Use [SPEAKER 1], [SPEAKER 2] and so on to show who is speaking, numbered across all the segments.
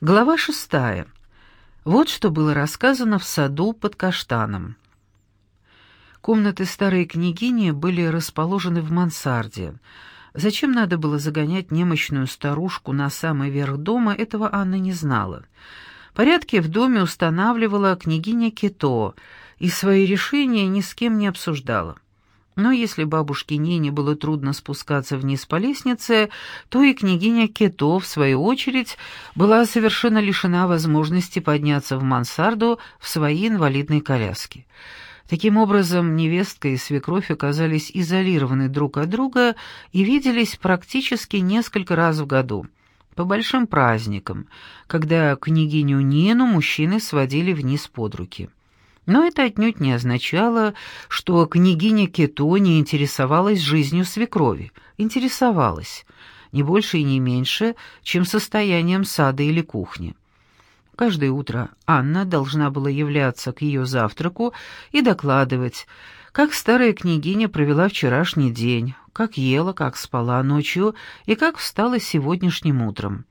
[SPEAKER 1] Глава шестая. Вот что было рассказано в саду под каштаном. Комнаты старой княгини были расположены в мансарде. Зачем надо было загонять немощную старушку на самый верх дома, этого Анна не знала. Порядки в доме устанавливала княгиня Кито, и свои решения ни с кем не обсуждала. Но если бабушке Нине было трудно спускаться вниз по лестнице, то и княгиня Кето, в свою очередь, была совершенно лишена возможности подняться в мансарду в свои инвалидные коляски. Таким образом, невестка и свекровь оказались изолированы друг от друга и виделись практически несколько раз в году, по большим праздникам, когда княгиню Нину мужчины сводили вниз под руки. Но это отнюдь не означало, что княгиня Кето не интересовалась жизнью свекрови. Интересовалась, не больше и не меньше, чем состоянием сада или кухни. Каждое утро Анна должна была являться к ее завтраку и докладывать, как старая княгиня провела вчерашний день, как ела, как спала ночью и как встала сегодняшним утром.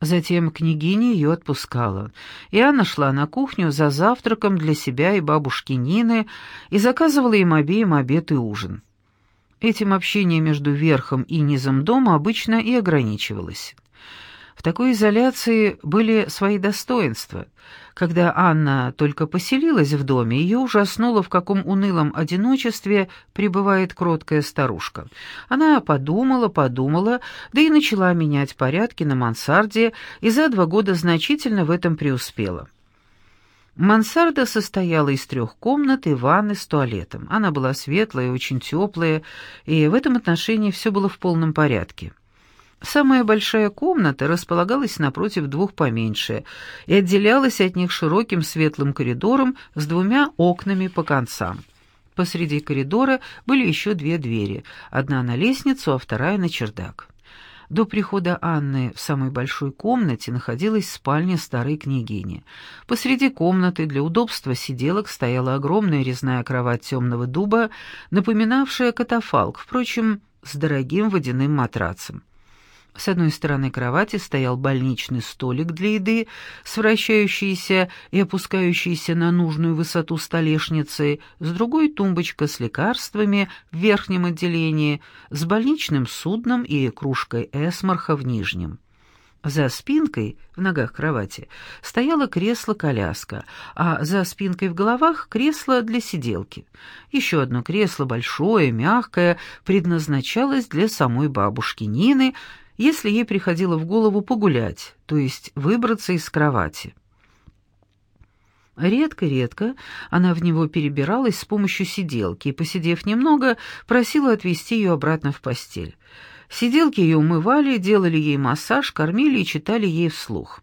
[SPEAKER 1] Затем княгиня ее отпускала, и Анна шла на кухню за завтраком для себя и бабушки Нины и заказывала им обеим обед и ужин. Этим общение между верхом и низом дома обычно и ограничивалось. В такой изоляции были свои достоинства. Когда Анна только поселилась в доме, ее ужаснуло, в каком унылом одиночестве пребывает кроткая старушка. Она подумала, подумала, да и начала менять порядки на мансарде, и за два года значительно в этом преуспела. Мансарда состояла из трех комнат и ванны с туалетом. Она была светлая, очень теплая, и в этом отношении все было в полном порядке. Самая большая комната располагалась напротив двух поменьше и отделялась от них широким светлым коридором с двумя окнами по концам. Посреди коридора были еще две двери, одна на лестницу, а вторая на чердак. До прихода Анны в самой большой комнате находилась спальня старой княгини. Посреди комнаты для удобства сиделок стояла огромная резная кровать темного дуба, напоминавшая катафалк, впрочем, с дорогим водяным матрацем. С одной стороны кровати стоял больничный столик для еды с вращающейся и опускающейся на нужную высоту столешницы, с другой тумбочка с лекарствами в верхнем отделении, с больничным судном и кружкой эсмарха в нижнем. За спинкой, в ногах кровати, стояло кресло-коляска, а за спинкой в головах — кресло для сиделки. Еще одно кресло, большое, мягкое, предназначалось для самой бабушки Нины — если ей приходило в голову погулять, то есть выбраться из кровати. Редко-редко она в него перебиралась с помощью сиделки и, посидев немного, просила отвезти ее обратно в постель. Сиделки ее умывали, делали ей массаж, кормили и читали ей вслух.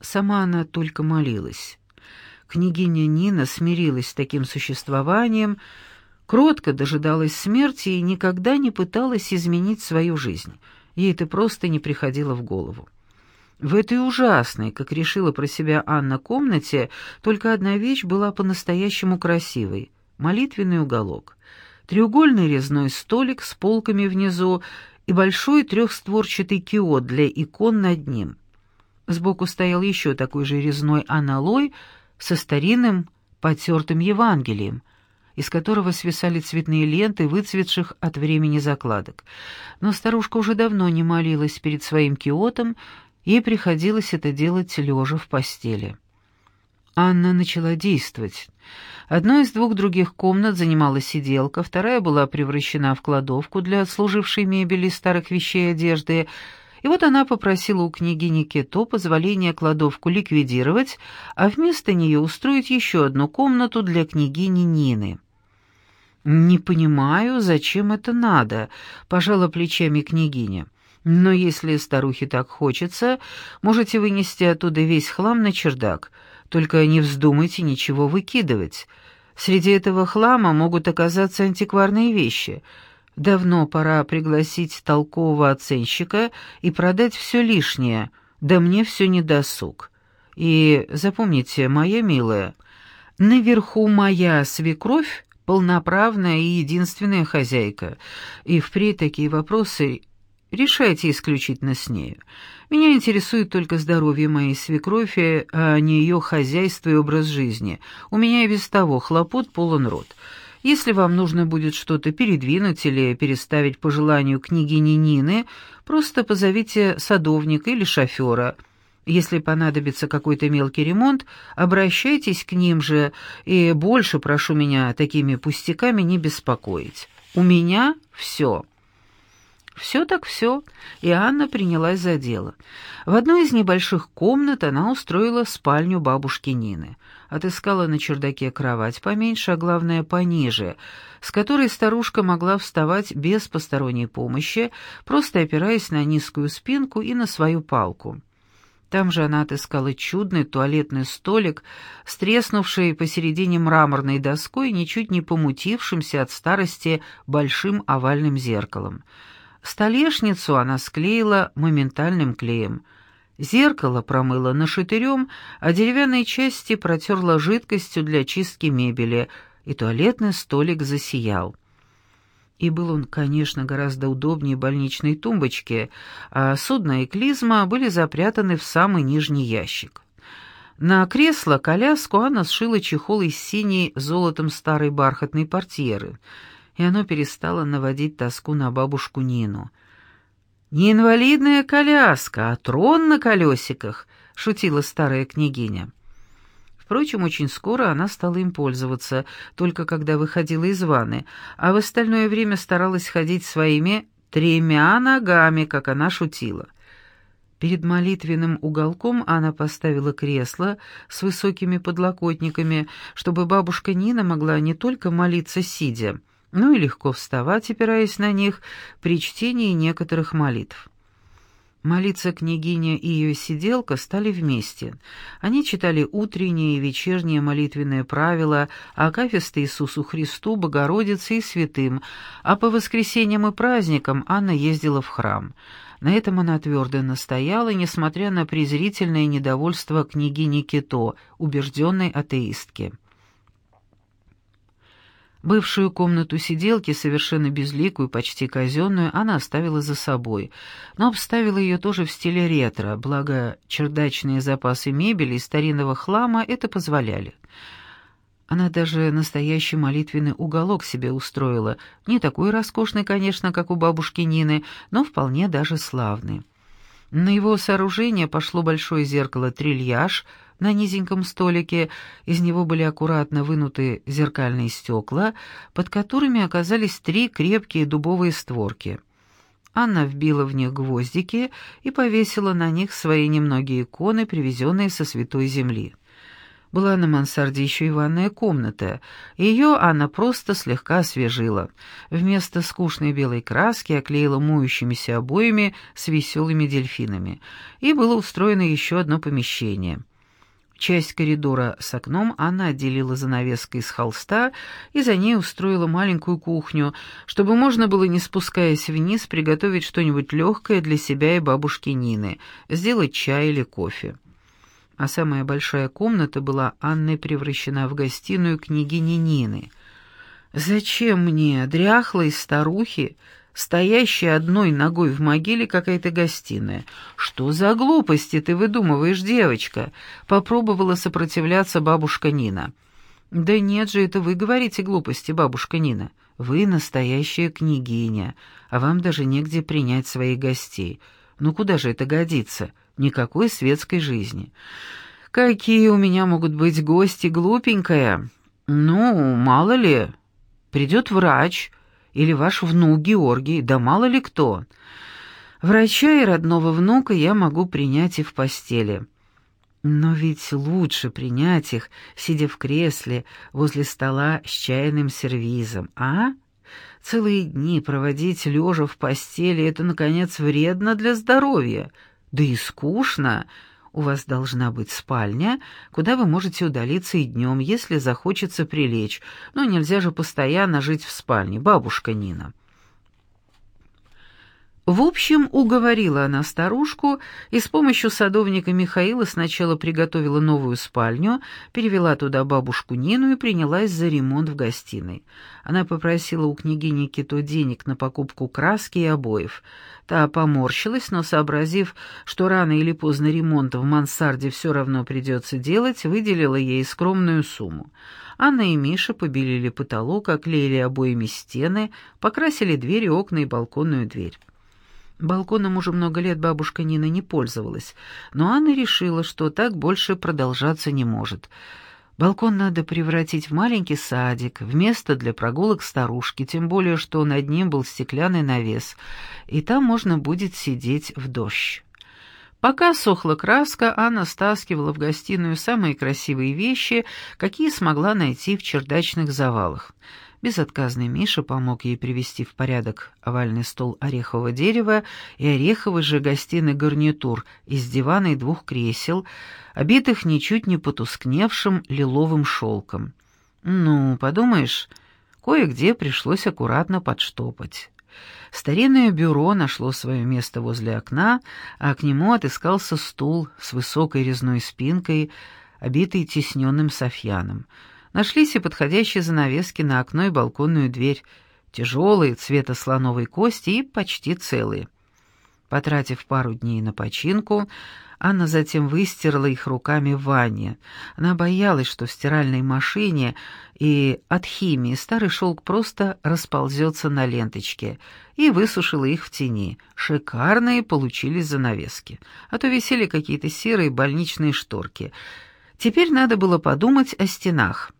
[SPEAKER 1] Сама она только молилась. Княгиня Нина смирилась с таким существованием, кротко дожидалась смерти и никогда не пыталась изменить свою жизнь — Ей это просто не приходило в голову. В этой ужасной, как решила про себя Анна, комнате только одна вещь была по-настоящему красивой — молитвенный уголок. Треугольный резной столик с полками внизу и большой трехстворчатый киот для икон над ним. Сбоку стоял еще такой же резной аналой со старинным потертым Евангелием, из которого свисали цветные ленты, выцветших от времени закладок. Но старушка уже давно не молилась перед своим киотом, ей приходилось это делать лежа в постели. Анна начала действовать. Одной из двух других комнат занимала сиделка, вторая была превращена в кладовку для отслужившей мебели, старых вещей и одежды, и вот она попросила у княгини Кето позволения кладовку ликвидировать, а вместо нее устроить еще одну комнату для княгини Нины. «Не понимаю, зачем это надо», — пожала плечами княгиня. «Но если старухе так хочется, можете вынести оттуда весь хлам на чердак, только не вздумайте ничего выкидывать. Среди этого хлама могут оказаться антикварные вещи». Давно пора пригласить толкового оценщика и продать все лишнее, да мне все не досуг. И запомните, моя милая, наверху моя свекровь полноправная и единственная хозяйка, и впредь такие вопросы Решайте исключительно с нею. Меня интересует только здоровье моей свекрови, а не ее хозяйство и образ жизни. У меня и без того хлопот полон рот. Если вам нужно будет что-то передвинуть или переставить по желанию княгини Нины, просто позовите садовника или шофера. Если понадобится какой-то мелкий ремонт, обращайтесь к ним же, и больше прошу меня такими пустяками не беспокоить. У меня все». Все так все, и Анна принялась за дело. В одной из небольших комнат она устроила спальню бабушки Нины. Отыскала на чердаке кровать поменьше, а главное пониже, с которой старушка могла вставать без посторонней помощи, просто опираясь на низкую спинку и на свою палку. Там же она отыскала чудный туалетный столик с треснувшей посередине мраморной доской, ничуть не помутившимся от старости большим овальным зеркалом. Столешницу она склеила моментальным клеем. Зеркало промыла нашатырем, а деревянные части протерла жидкостью для чистки мебели, и туалетный столик засиял. И был он, конечно, гораздо удобнее больничной тумбочки, а судно и клизма были запрятаны в самый нижний ящик. На кресло-коляску она сшила чехол из синей золотом старой бархатной портьеры — и оно перестало наводить тоску на бабушку Нину. «Не инвалидная коляска, а трон на колесиках», — шутила старая княгиня. Впрочем, очень скоро она стала им пользоваться, только когда выходила из ванны, а в остальное время старалась ходить своими тремя ногами, как она шутила. Перед молитвенным уголком она поставила кресло с высокими подлокотниками, чтобы бабушка Нина могла не только молиться сидя, ну и легко вставать, опираясь на них, при чтении некоторых молитв. Молиться княгиня и ее сиделка стали вместе. Они читали утренние и вечерние молитвенные правила о Акафисте Иисусу Христу, Богородице и святым, а по воскресеньям и праздникам Анна ездила в храм. На этом она твердо настояла, несмотря на презрительное недовольство княгини Кито, убежденной атеистки. Бывшую комнату сиделки, совершенно безликую, почти казенную, она оставила за собой, но обставила ее тоже в стиле ретро, благо чердачные запасы мебели и старинного хлама это позволяли. Она даже настоящий молитвенный уголок себе устроила, не такой роскошный, конечно, как у бабушки Нины, но вполне даже славный. На его сооружение пошло большое зеркало-трильяж — на низеньком столике из него были аккуратно вынуты зеркальные стекла, под которыми оказались три крепкие дубовые створки. Анна вбила в них гвоздики и повесила на них свои немногие иконы, привезенные со Святой Земли. Была на мансарде еще и ванная комната. Ее Анна просто слегка освежила. Вместо скучной белой краски оклеила моющимися обоями с веселыми дельфинами. И было устроено еще одно помещение — Часть коридора с окном она отделила занавеской из холста и за ней устроила маленькую кухню, чтобы можно было, не спускаясь вниз, приготовить что-нибудь легкое для себя и бабушки Нины, сделать чай или кофе. А самая большая комната была Анной превращена в гостиную княгини Нины. «Зачем мне, дряхлой старухи, стоящая одной ногой в могиле какая-то гостиная. «Что за глупости ты выдумываешь, девочка?» — попробовала сопротивляться бабушка Нина. «Да нет же, это вы говорите глупости, бабушка Нина. Вы настоящая княгиня, а вам даже негде принять своих гостей. Ну куда же это годится? Никакой светской жизни». «Какие у меня могут быть гости, глупенькая?» «Ну, мало ли. Придет врач» или ваш внук Георгий, да мало ли кто. Врача и родного внука я могу принять и в постели. Но ведь лучше принять их, сидя в кресле возле стола с чайным сервизом, а? Целые дни проводить лежа в постели — это, наконец, вредно для здоровья. Да и скучно — у вас должна быть спальня, куда вы можете удалиться и днем, если захочется прилечь. Но нельзя же постоянно жить в спальне, бабушка Нина». В общем, уговорила она старушку и с помощью садовника Михаила сначала приготовила новую спальню, перевела туда бабушку Нину и принялась за ремонт в гостиной. Она попросила у княгини Кито денег на покупку краски и обоев. Та поморщилась, но, сообразив, что рано или поздно ремонт в мансарде все равно придется делать, выделила ей скромную сумму. Анна и Миша побелили потолок, оклеили обоями стены, покрасили двери, окна и балконную дверь. Балконом уже много лет бабушка Нина не пользовалась, но Анна решила, что так больше продолжаться не может. Балкон надо превратить в маленький садик, в место для прогулок старушки, тем более, что над ним был стеклянный навес, и там можно будет сидеть в дождь. Пока сохла краска, Анна стаскивала в гостиную самые красивые вещи, какие смогла найти в чердачных завалах. Безотказный Миша помог ей привести в порядок овальный стол орехового дерева и ореховый же гостиный гарнитур из дивана и двух кресел, обитых ничуть не потускневшим лиловым шелком. Ну, подумаешь, кое-где пришлось аккуратно подштопать. Старинное бюро нашло свое место возле окна, а к нему отыскался стул с высокой резной спинкой, обитый тисненным софьяном — Нашлись и подходящие занавески на окно и балконную дверь, тяжелые, цвета слоновой кости и почти целые. Потратив пару дней на починку, Анна затем выстирала их руками в ванне. Она боялась, что в стиральной машине и от химии старый шелк просто расползется на ленточке, и высушила их в тени. Шикарные получились занавески, а то висели какие-то серые больничные шторки. Теперь надо было подумать о стенах.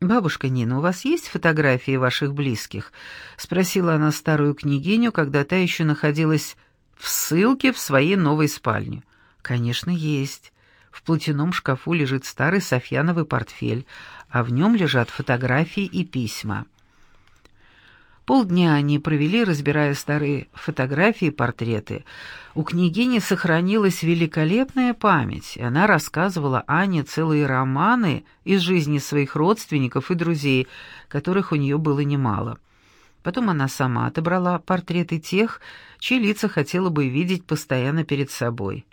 [SPEAKER 1] «Бабушка Нина, у вас есть фотографии ваших близких?» — спросила она старую княгиню, когда та еще находилась в ссылке в своей новой спальне. «Конечно, есть. В платяном шкафу лежит старый софьяновый портфель, а в нем лежат фотографии и письма». Полдня они провели, разбирая старые фотографии и портреты. У княгини сохранилась великолепная память, и она рассказывала Ане целые романы из жизни своих родственников и друзей, которых у нее было немало. Потом она сама отобрала портреты тех, чьи лица хотела бы видеть постоянно перед собой.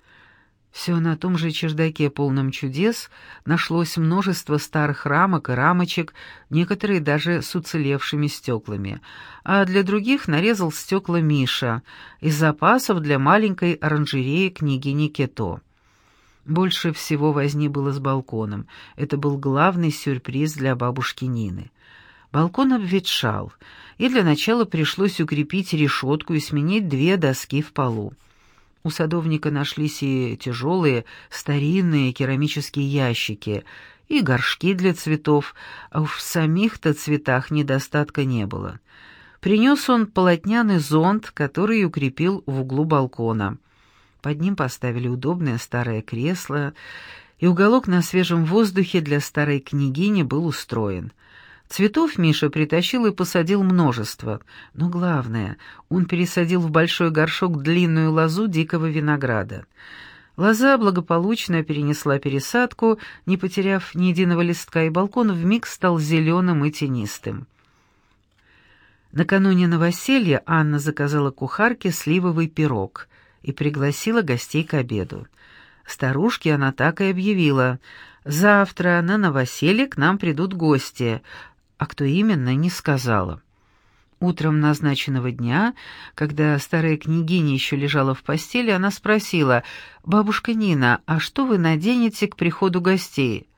[SPEAKER 1] Все на том же чердаке, полном чудес, нашлось множество старых рамок и рамочек, некоторые даже с уцелевшими стеклами. А для других нарезал стекла Миша из запасов для маленькой оранжереи княгини Кето. Больше всего возни было с балконом. Это был главный сюрприз для бабушки Нины. Балкон обветшал, и для начала пришлось укрепить решетку и сменить две доски в полу. У садовника нашлись и тяжелые, старинные керамические ящики, и горшки для цветов, а в самих-то цветах недостатка не было. Принес он полотняный зонт, который укрепил в углу балкона. Под ним поставили удобное старое кресло, и уголок на свежем воздухе для старой княгини был устроен — Цветов Миша притащил и посадил множество, но главное, он пересадил в большой горшок длинную лозу дикого винограда. Лоза благополучно перенесла пересадку, не потеряв ни единого листка, и балкон вмиг стал зеленым и тенистым. Накануне новоселья Анна заказала кухарке сливовый пирог и пригласила гостей к обеду. Старушке она так и объявила. «Завтра на новоселье к нам придут гости, а кто именно, не сказала. Утром назначенного дня, когда старая княгиня еще лежала в постели, она спросила, «Бабушка Нина, а что вы наденете к приходу гостей?»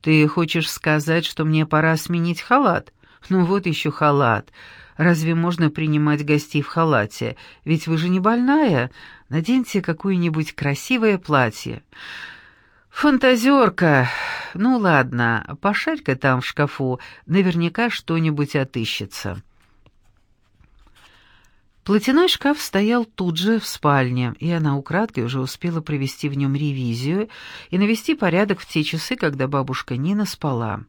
[SPEAKER 1] «Ты хочешь сказать, что мне пора сменить халат?» «Ну вот еще халат. Разве можно принимать гостей в халате? Ведь вы же не больная. Наденьте какое-нибудь красивое платье». «Фантазерка! Ну ладно, пошарь-ка там в шкафу, наверняка что-нибудь отыщется». Платяной шкаф стоял тут же в спальне, и она украдкой уже успела провести в нем ревизию и навести порядок в те часы, когда бабушка Нина спала.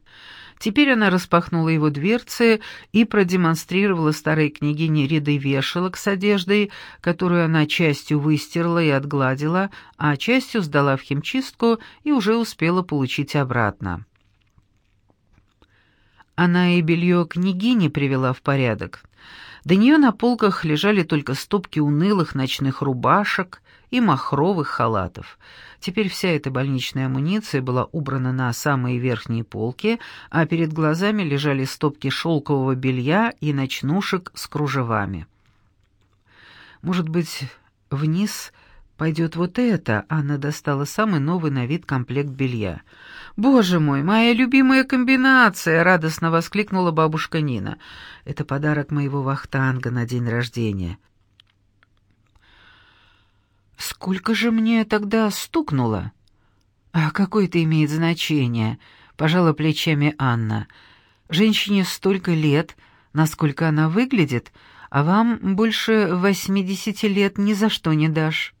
[SPEAKER 1] Теперь она распахнула его дверцы и продемонстрировала старой княгине ряды вешалок с одеждой, которую она частью выстирала и отгладила, а частью сдала в химчистку и уже успела получить обратно. Она и белье княгини привела в порядок — До нее на полках лежали только стопки унылых ночных рубашек и махровых халатов. Теперь вся эта больничная амуниция была убрана на самые верхние полки, а перед глазами лежали стопки шелкового белья и ночнушек с кружевами. Может быть, вниз пойдет вот это?» Анна достала самый новый на вид комплект белья. «Боже мой, моя любимая комбинация!» — радостно воскликнула бабушка Нина. «Это подарок моего вахтанга на день рождения». «Сколько же мне тогда стукнуло?» «А какое это имеет значение?» — пожала плечами Анна. «Женщине столько лет, насколько она выглядит, а вам больше восьмидесяти лет ни за что не дашь».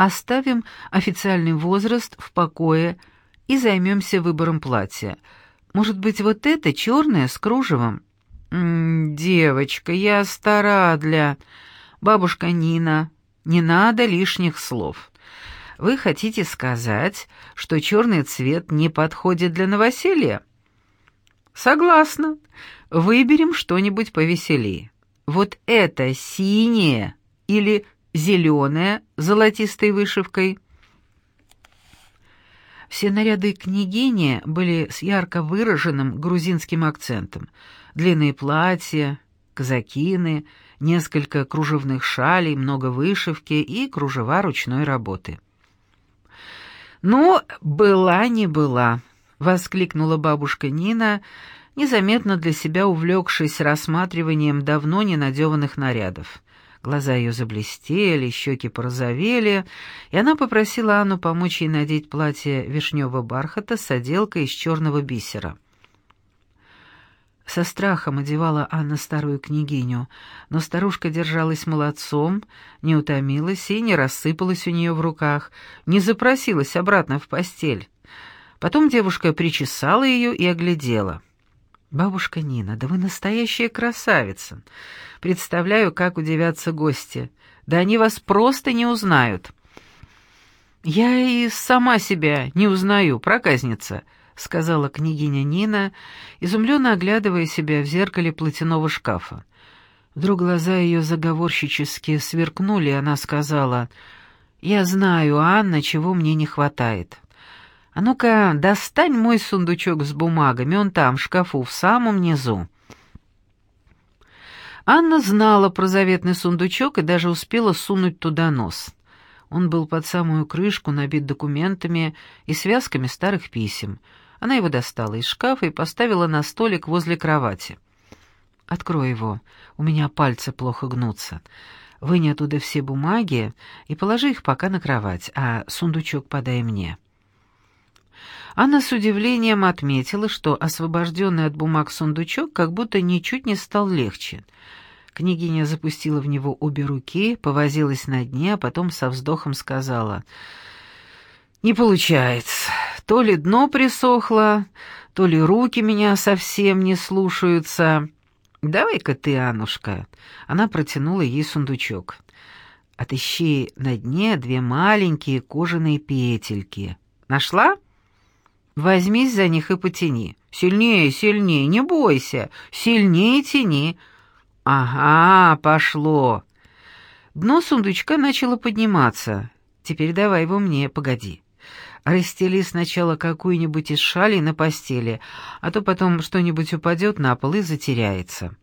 [SPEAKER 1] Оставим официальный возраст в покое и займемся выбором платья. Может быть, вот это черное с кружевом? М -м, девочка, я стара для... Бабушка Нина, не надо лишних слов. Вы хотите сказать, что черный цвет не подходит для новоселья? Согласна. Выберем что-нибудь повеселее. Вот это синее или зеленая с золотистой вышивкой. Все наряды княгини были с ярко выраженным грузинским акцентом. Длинные платья, казакины, несколько кружевных шалей, много вышивки и кружева ручной работы. «Ну, была не была», — воскликнула бабушка Нина, незаметно для себя увлекшись рассматриванием давно ненадеванных нарядов. Глаза ее заблестели, щеки порозовели, и она попросила Анну помочь ей надеть платье вишневого бархата с отделкой из черного бисера. Со страхом одевала Анна старую княгиню, но старушка держалась молодцом, не утомилась и не рассыпалась у нее в руках, не запросилась обратно в постель. Потом девушка причесала ее и оглядела — «Бабушка Нина, да вы настоящая красавица. Представляю, как удивятся гости. Да они вас просто не узнают». «Я и сама себя не узнаю, проказница», — сказала княгиня Нина, изумленно оглядывая себя в зеркале платяного шкафа. Вдруг глаза ее заговорщически сверкнули, и она сказала, «Я знаю, Анна, чего мне не хватает». «А ну-ка, достань мой сундучок с бумагами, он там, в шкафу, в самом низу». Анна знала про заветный сундучок и даже успела сунуть туда нос. Он был под самую крышку, набит документами и связками старых писем. Она его достала из шкафа и поставила на столик возле кровати. «Открой его, у меня пальцы плохо гнутся. Вынь оттуда все бумаги и положи их пока на кровать, а сундучок подай мне». Анна с удивлением отметила, что освобожденный от бумаг сундучок как будто ничуть не стал легче. Княгиня запустила в него обе руки, повозилась на дне, а потом со вздохом сказала, «Не получается. То ли дно присохло, то ли руки меня совсем не слушаются. Давай-ка ты, Аннушка». Она протянула ей сундучок. «Отыщи на дне две маленькие кожаные петельки. Нашла?» Возьмись за них и потяни. Сильнее, сильнее, не бойся. Сильнее тяни. Ага, пошло. Дно сундучка начало подниматься. Теперь давай его мне, погоди. Расстели сначала какую-нибудь из шалей на постели, а то потом что-нибудь упадет на пол и затеряется.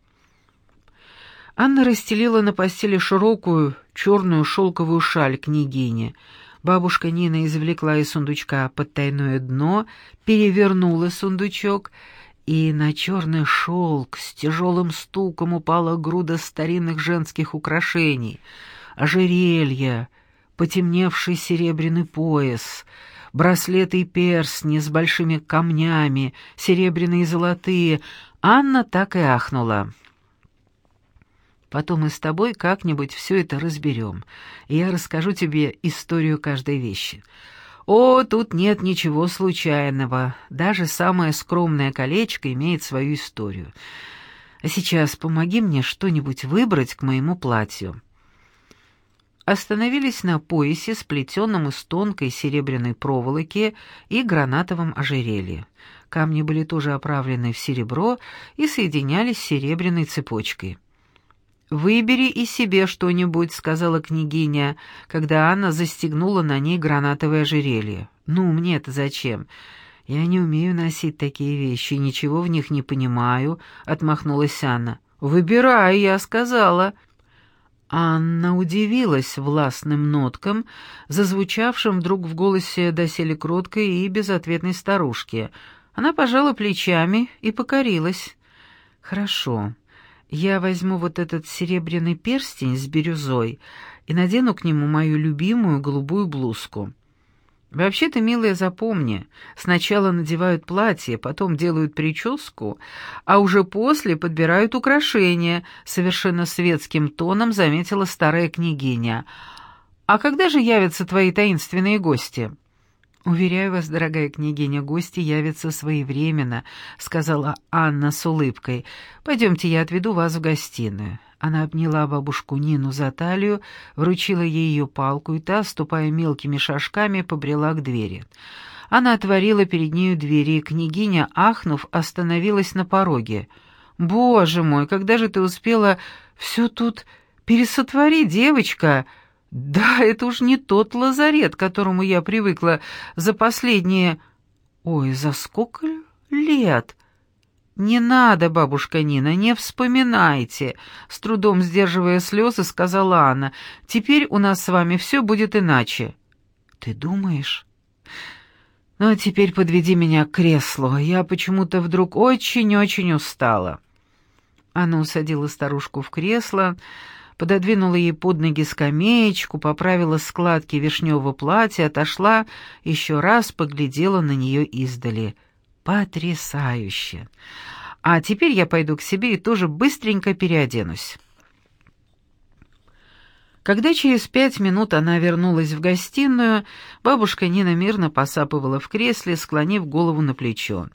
[SPEAKER 1] Анна расстелила на постели широкую черную шелковую шаль княгини — Бабушка Нина извлекла из сундучка подтайное дно, перевернула сундучок, и на черный шелк с тяжелым стуком упала груда старинных женских украшений, ожерелья, потемневший серебряный пояс, браслеты и перстни с большими камнями, серебряные и золотые. Анна так и ахнула. Потом мы с тобой как-нибудь все это разберем, и я расскажу тебе историю каждой вещи. О, тут нет ничего случайного. Даже самое скромное колечко имеет свою историю. А сейчас помоги мне что-нибудь выбрать к моему платью». Остановились на поясе, сплетенном из тонкой серебряной проволоки и гранатовом ожерелье. Камни были тоже оправлены в серебро и соединялись серебряной цепочкой. «Выбери и себе что-нибудь», — сказала княгиня, когда Анна застегнула на ней гранатовое ожерелье. «Ну, мне-то зачем? Я не умею носить такие вещи, ничего в них не понимаю», — отмахнулась Анна. «Выбирай, я сказала». Анна удивилась властным ноткам, зазвучавшим вдруг в голосе доселе кроткой и безответной старушки. Она пожала плечами и покорилась. «Хорошо, я возьму вот этот серебряный перстень с бирюзой и надену к нему мою любимую голубую блузку. Вообще-то, милая, запомни, сначала надевают платье, потом делают прическу, а уже после подбирают украшения, совершенно светским тоном заметила старая княгиня. А когда же явятся твои таинственные гости? «Уверяю вас, дорогая княгиня, гости явятся своевременно», — сказала Анна с улыбкой. «Пойдемте, я отведу вас в гостиную». Она обняла бабушку Нину за талию, вручила ей ее палку, и та, ступая мелкими шажками, побрела к двери. Она отворила перед нею двери, и княгиня, ахнув, остановилась на пороге. «Боже мой, когда же ты успела все тут пересотворить, девочка?» Да, это уж не тот лазарет, к которому я привыкла за последние... Ой, за сколько лет? Не надо, бабушка Нина, не вспоминайте, с трудом сдерживая слезы, сказала Анна. Теперь у нас с вами все будет иначе. Ты думаешь? Ну, а теперь подведи меня к креслу. Я почему-то вдруг очень-очень устала. Она усадила старушку в кресло, пододвинула ей под ноги скамеечку, поправила складки вишневого платья, отошла, еще раз поглядела на нее издали. Потрясающе! А теперь я пойду к себе и тоже быстренько переоденусь. Когда через пять минут она вернулась в гостиную, бабушка Нина мирно посапывала в кресле, склонив голову на плечо.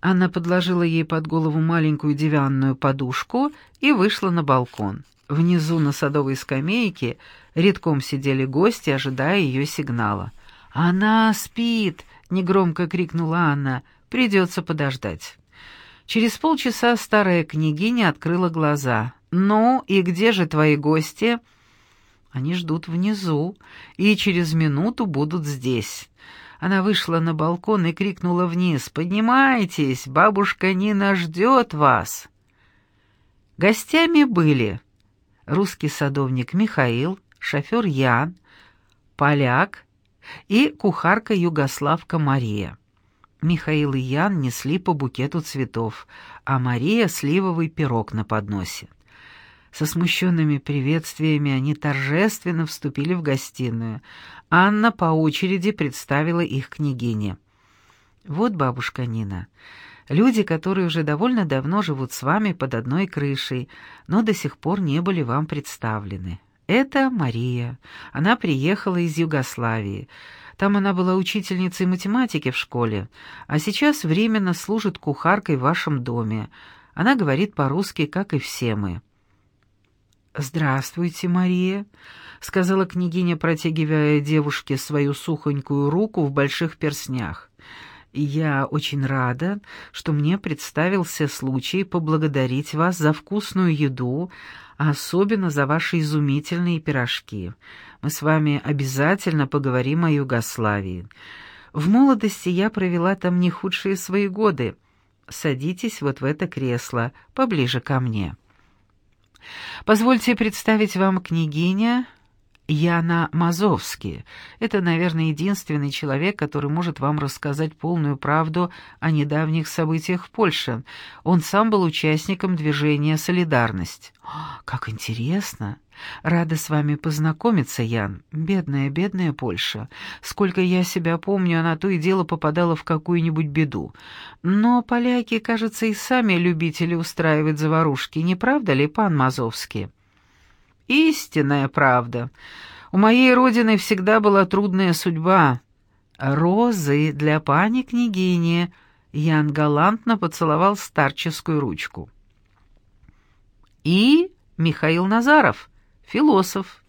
[SPEAKER 1] Она подложила ей под голову маленькую диванную подушку и вышла на балкон. Внизу на садовой скамейке редком сидели гости, ожидая ее сигнала. «Она спит!» — негромко крикнула Анна. «Придется подождать». Через полчаса старая княгиня открыла глаза. «Ну, и где же твои гости?» «Они ждут внизу, и через минуту будут здесь». Она вышла на балкон и крикнула вниз. «Поднимайтесь, бабушка Нина ждет вас!» Гостями были русский садовник Михаил, шофер Ян, поляк и кухарка-югославка Мария. Михаил и Ян несли по букету цветов, а Мария — сливовый пирог на подносе. Со смущенными приветствиями они торжественно вступили в гостиную. Анна по очереди представила их княгине. «Вот бабушка Нина, Люди, которые уже довольно давно живут с вами под одной крышей, но до сих пор не были вам представлены. Это Мария. Она приехала из Югославии. Там она была учительницей математики в школе, а сейчас временно служит кухаркой в вашем доме. Она говорит по-русски, как и все мы». «Здравствуйте, Мария», — сказала княгиня, протягивая девушке свою сухонькую руку в больших перстнях я очень рада, что мне представился случай поблагодарить вас за вкусную еду, а особенно за ваши изумительные пирожки. Мы с вами обязательно поговорим о Югославии. В молодости я провела там не худшие свои годы. Садитесь вот в это кресло, поближе ко мне. Позвольте представить вам княгиня Яна Мазовский. Это, наверное, единственный человек, который может вам рассказать полную правду о недавних событиях в Польше. Он сам был участником движения «Солидарность». «Как интересно! Рада с вами познакомиться, Ян. Бедная, бедная Польша. Сколько я себя помню, она то и дело попадала в какую-нибудь беду. Но поляки, кажется, и сами любители устраивать заварушки, не правда ли, пан Мазовский?» Истинная правда. У моей родины всегда была трудная судьба. Розы для пани княгини. Ян галантно поцеловал старческую ручку. И Михаил Назаров, философ.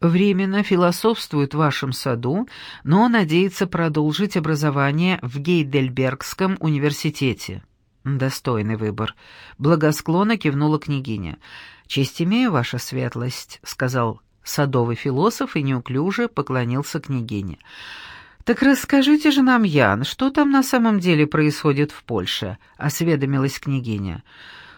[SPEAKER 1] временно философствует в вашем саду, но надеется продолжить образование в Гейдельбергском университете». «Достойный выбор», — благосклонно кивнула княгиня. «Честь имею, ваша светлость», — сказал садовый философ и неуклюже поклонился княгине. «Так расскажите же нам, Ян, что там на самом деле происходит в Польше?» — осведомилась княгиня.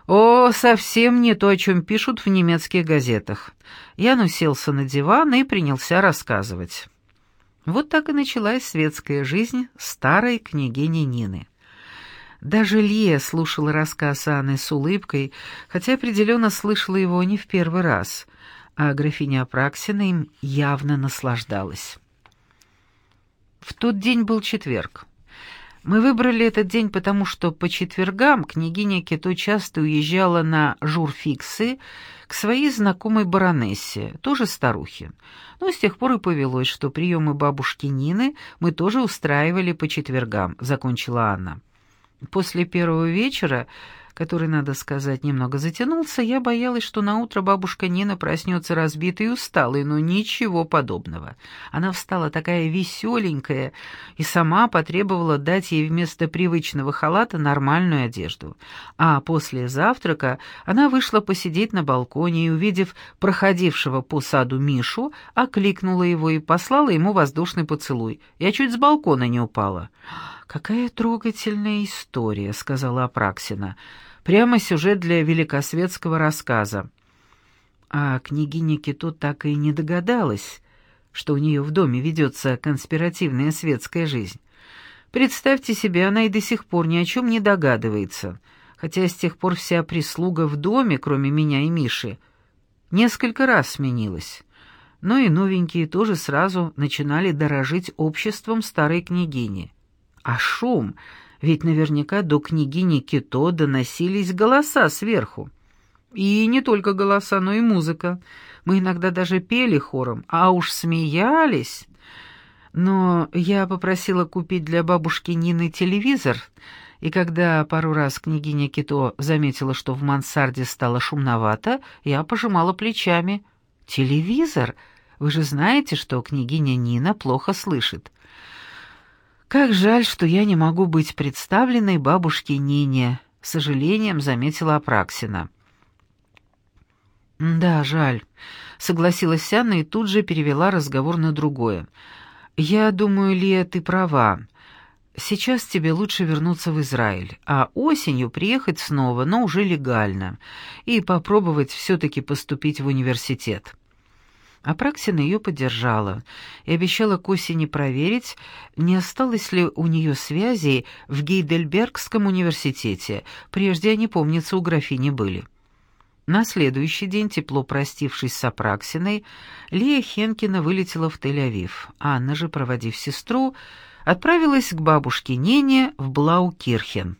[SPEAKER 1] «О, совсем не то, о чем пишут в немецких газетах». Ян уселся на диван и принялся рассказывать. Вот так и началась светская жизнь старой княгини Нины. Даже Лия слушала рассказ Анны с улыбкой, хотя определенно слышала его не в первый раз, а графиня Апраксина им явно наслаждалась. В тот день был четверг. Мы выбрали этот день потому, что по четвергам княгиня Кито часто уезжала на журфиксы к своей знакомой баронессе, тоже старухе. Но с тех пор и повелось, что приемы бабушки Нины мы тоже устраивали по четвергам, закончила Анна. После первого вечера который, надо сказать, немного затянулся, я боялась, что наутро бабушка Нина проснется разбитой и усталой, но ничего подобного. Она встала такая веселенькая и сама потребовала дать ей вместо привычного халата нормальную одежду. А после завтрака она вышла посидеть на балконе и, увидев проходившего по саду Мишу, окликнула его и послала ему воздушный поцелуй. Я чуть с балкона не упала. «Какая трогательная история», — сказала Апраксина. Прямо сюжет для великосветского рассказа. А княгиня Кито так и не догадалась, что у нее в доме ведется конспиративная светская жизнь. Представьте себе, она и до сих пор ни о чем не догадывается, хотя с тех пор вся прислуга в доме, кроме меня и Миши, несколько раз сменилась. Но и новенькие тоже сразу начинали дорожить обществом старой княгини. А шум ведь наверняка до княгини Кито доносились голоса сверху. И не только голоса, но и музыка. Мы иногда даже пели хором, а уж смеялись. Но я попросила купить для бабушки Нины телевизор, и когда пару раз княгиня Кито заметила, что в мансарде стало шумновато, я пожимала плечами. «Телевизор? Вы же знаете, что княгиня Нина плохо слышит». «Как жаль, что я не могу быть представленной бабушке Нине», — с сожалением заметила Апраксина. «Да, жаль», — согласилась Анна и тут же перевела разговор на другое. «Я думаю, Лия, ты права. Сейчас тебе лучше вернуться в Израиль, а осенью приехать снова, но уже легально, и попробовать все-таки поступить в университет». Апраксина ее поддержала и обещала к осени проверить, не осталось ли у нее связей в Гейдельбергском университете, прежде они, помнится, у графини были. На следующий день, тепло простившись с Апраксиной, Лия Хенкина вылетела в Тель-Авив. Анна же, проводив сестру, отправилась к бабушке Нене в Блаукирхен.